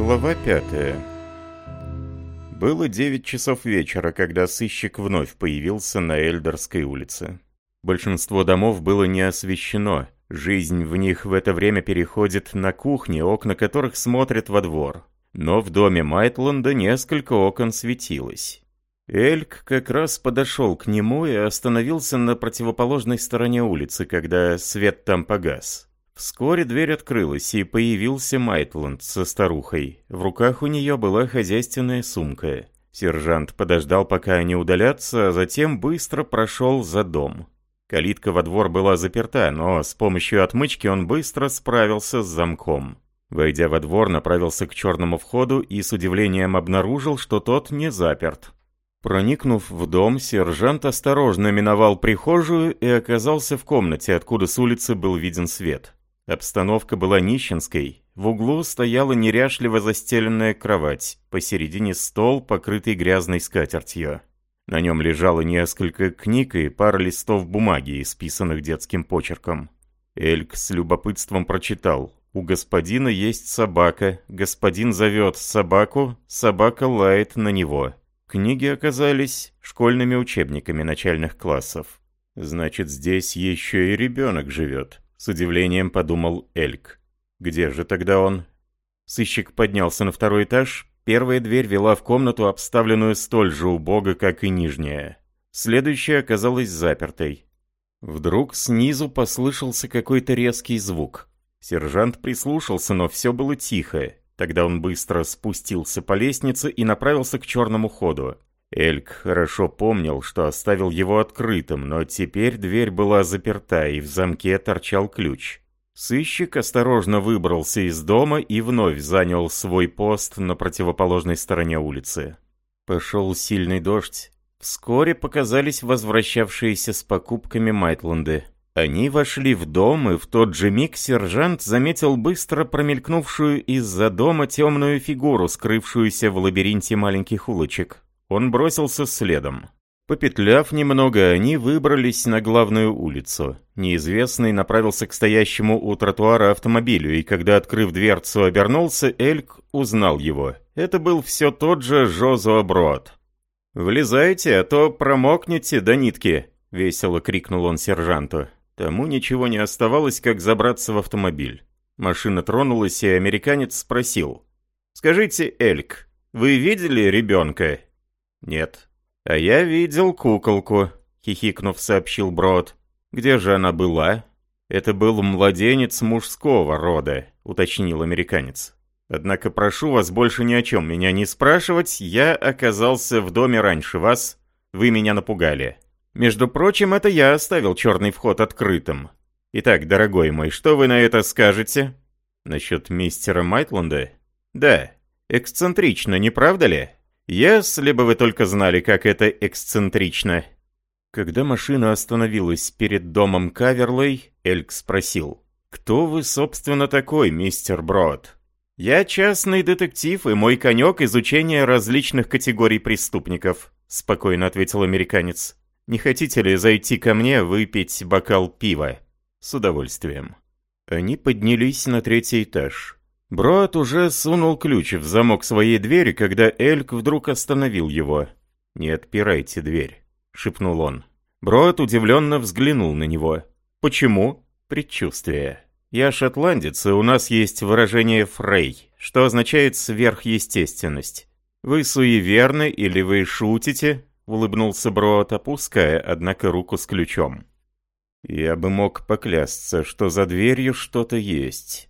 Глава пятая Было девять часов вечера, когда сыщик вновь появился на Эльдорской улице. Большинство домов было не освещено, жизнь в них в это время переходит на кухни, окна которых смотрят во двор. Но в доме Майтланда несколько окон светилось. Эльк как раз подошел к нему и остановился на противоположной стороне улицы, когда свет там погас. Вскоре дверь открылась, и появился Майтланд со старухой. В руках у нее была хозяйственная сумка. Сержант подождал, пока они удалятся, а затем быстро прошел за дом. Калитка во двор была заперта, но с помощью отмычки он быстро справился с замком. Войдя во двор, направился к черному входу и с удивлением обнаружил, что тот не заперт. Проникнув в дом, сержант осторожно миновал прихожую и оказался в комнате, откуда с улицы был виден свет. Обстановка была нищенской. В углу стояла неряшливо застеленная кровать, посередине стол, покрытый грязной скатертью. На нем лежало несколько книг и пара листов бумаги, исписанных детским почерком. Эльк с любопытством прочитал. У господина есть собака, господин зовет собаку, собака лает на него. Книги оказались школьными учебниками начальных классов. Значит, здесь еще и ребенок живет, с удивлением подумал Эльк. Где же тогда он? Сыщик поднялся на второй этаж. Первая дверь вела в комнату, обставленную столь же убого, как и нижняя. Следующая оказалась запертой. Вдруг снизу послышался какой-то резкий звук. Сержант прислушался, но все было тихо. Тогда он быстро спустился по лестнице и направился к черному ходу. Эльк хорошо помнил, что оставил его открытым, но теперь дверь была заперта, и в замке торчал ключ. Сыщик осторожно выбрался из дома и вновь занял свой пост на противоположной стороне улицы. Пошел сильный дождь. Вскоре показались возвращавшиеся с покупками Майтланды. Они вошли в дом, и в тот же миг сержант заметил быстро промелькнувшую из-за дома темную фигуру, скрывшуюся в лабиринте маленьких улочек. Он бросился следом. Попетляв немного, они выбрались на главную улицу. Неизвестный направился к стоящему у тротуара автомобилю, и когда, открыв дверцу, обернулся, Эльк узнал его. Это был все тот же Жозуа Брод. «Влезайте, а то промокнете до нитки», — весело крикнул он сержанту. Тому ничего не оставалось, как забраться в автомобиль. Машина тронулась, и американец спросил. «Скажите, Эльк, вы видели ребенка?» «Нет». «А я видел куколку», — хихикнув, сообщил Брод. «Где же она была?» «Это был младенец мужского рода», — уточнил американец. «Однако прошу вас больше ни о чем меня не спрашивать, я оказался в доме раньше вас, вы меня напугали». Между прочим, это я оставил черный вход открытым. Итак, дорогой мой, что вы на это скажете? Насчет мистера Майтланда? Да. Эксцентрично, не правда ли? Если бы вы только знали, как это эксцентрично. Когда машина остановилась перед домом Каверлей, Эльк спросил. «Кто вы, собственно, такой, мистер Брод?» «Я частный детектив, и мой конек — изучение различных категорий преступников», — спокойно ответил американец. Не хотите ли зайти ко мне выпить бокал пива? С удовольствием. Они поднялись на третий этаж. Брод уже сунул ключ в замок своей двери, когда Эльк вдруг остановил его. «Не отпирайте дверь», — шепнул он. Брод удивленно взглянул на него. «Почему?» «Предчувствие. Я шотландец, и у нас есть выражение «фрей», что означает «сверхъестественность». Вы суеверны или вы шутите, улыбнулся Брод, опуская, однако, руку с ключом. «Я бы мог поклясться, что за дверью что-то есть».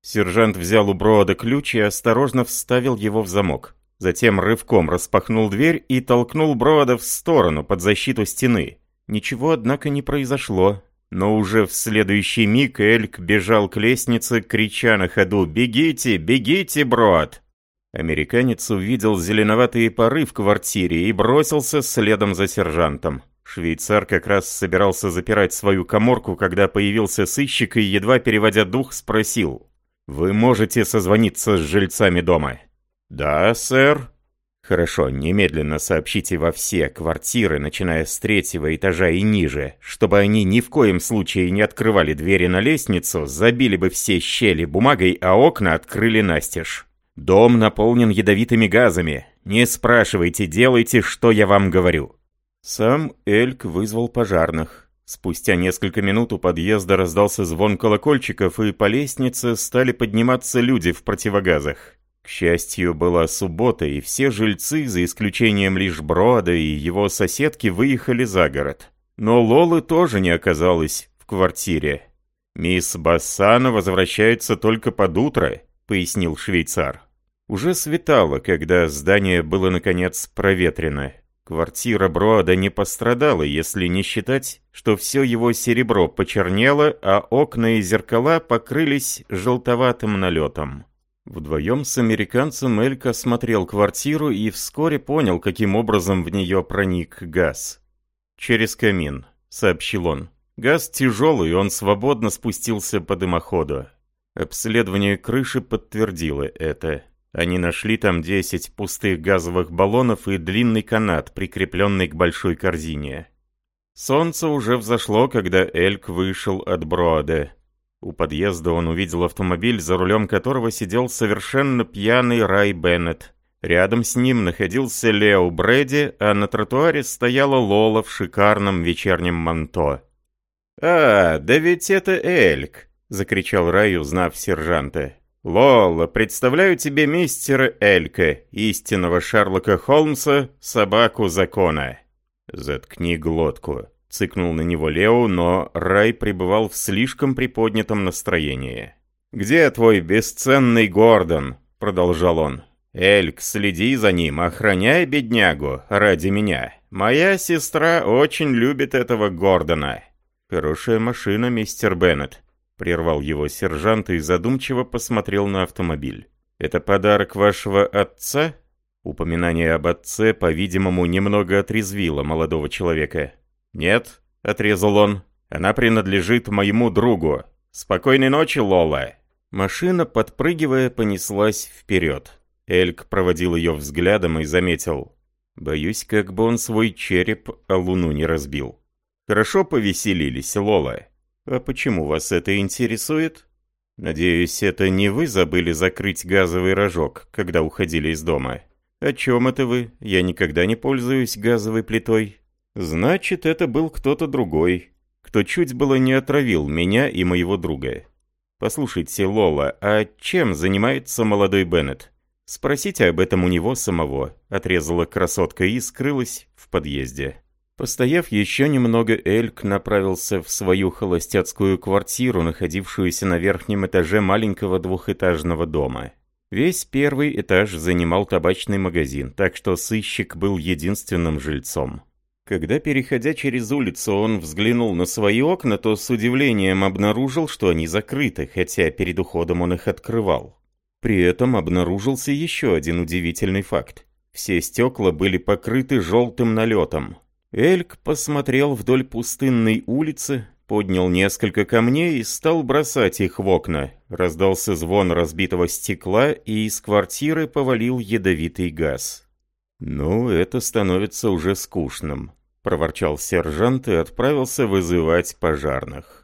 Сержант взял у Брода ключ и осторожно вставил его в замок. Затем рывком распахнул дверь и толкнул Брода в сторону, под защиту стены. Ничего, однако, не произошло. Но уже в следующий миг Эльк бежал к лестнице, крича на ходу «Бегите, бегите, Брод!» Американец увидел зеленоватые пары в квартире и бросился следом за сержантом. Швейцар как раз собирался запирать свою коморку, когда появился сыщик и, едва переводя дух, спросил. «Вы можете созвониться с жильцами дома?» «Да, сэр». «Хорошо, немедленно сообщите во все квартиры, начиная с третьего этажа и ниже, чтобы они ни в коем случае не открывали двери на лестницу, забили бы все щели бумагой, а окна открыли настежь. Дом наполнен ядовитыми газами. Не спрашивайте, делайте, что я вам говорю». Сам Эльк вызвал пожарных. Спустя несколько минут у подъезда раздался звон колокольчиков, и по лестнице стали подниматься люди в противогазах. К счастью, была суббота, и все жильцы, за исключением лишь Брода и его соседки, выехали за город. Но Лолы тоже не оказалось в квартире. «Мисс Бассана возвращается только под утро», — пояснил швейцар. Уже светало, когда здание было, наконец, проветрено. Квартира Броада не пострадала, если не считать, что все его серебро почернело, а окна и зеркала покрылись желтоватым налетом. Вдвоем с американцем Элька осмотрел квартиру и вскоре понял, каким образом в нее проник газ. «Через камин», — сообщил он. «Газ тяжелый, он свободно спустился по дымоходу». Обследование крыши подтвердило это. Они нашли там 10 пустых газовых баллонов и длинный канат, прикрепленный к большой корзине. Солнце уже взошло, когда Эльк вышел от Брода. У подъезда он увидел автомобиль, за рулем которого сидел совершенно пьяный Рай Беннет. Рядом с ним находился Лео Брэди, а на тротуаре стояла Лола в шикарном вечернем манто. «А, да ведь это Эльк!» — закричал Рай, узнав сержанта. «Лола, представляю тебе мистера Элька, истинного Шерлока Холмса, собаку закона». «Заткни глотку», Цыкнул на него Лео, но Рай пребывал в слишком приподнятом настроении. «Где твой бесценный Гордон?» — продолжал он. «Эльк, следи за ним, охраняй беднягу ради меня. Моя сестра очень любит этого Гордона». «Хорошая машина, мистер Беннет», — прервал его сержант и задумчиво посмотрел на автомобиль. «Это подарок вашего отца?» Упоминание об отце, по-видимому, немного отрезвило молодого человека. «Нет», — отрезал он, — «она принадлежит моему другу. Спокойной ночи, Лола». Машина, подпрыгивая, понеслась вперед. Эльк проводил ее взглядом и заметил. «Боюсь, как бы он свой череп о луну не разбил». «Хорошо повеселились, Лола. А почему вас это интересует?» «Надеюсь, это не вы забыли закрыть газовый рожок, когда уходили из дома?» «О чем это вы? Я никогда не пользуюсь газовой плитой». Значит, это был кто-то другой, кто чуть было не отравил меня и моего друга. Послушайте, Лола, а чем занимается молодой Беннет? Спросите об этом у него самого, отрезала красотка и скрылась в подъезде. Постояв еще немного, Эльк направился в свою холостяцкую квартиру, находившуюся на верхнем этаже маленького двухэтажного дома. Весь первый этаж занимал табачный магазин, так что сыщик был единственным жильцом. Когда, переходя через улицу, он взглянул на свои окна, то с удивлением обнаружил, что они закрыты, хотя перед уходом он их открывал. При этом обнаружился еще один удивительный факт. Все стекла были покрыты желтым налетом. Эльк посмотрел вдоль пустынной улицы, поднял несколько камней и стал бросать их в окна. Раздался звон разбитого стекла, и из квартиры повалил ядовитый газ. «Ну, это становится уже скучным», — проворчал сержант и отправился вызывать пожарных.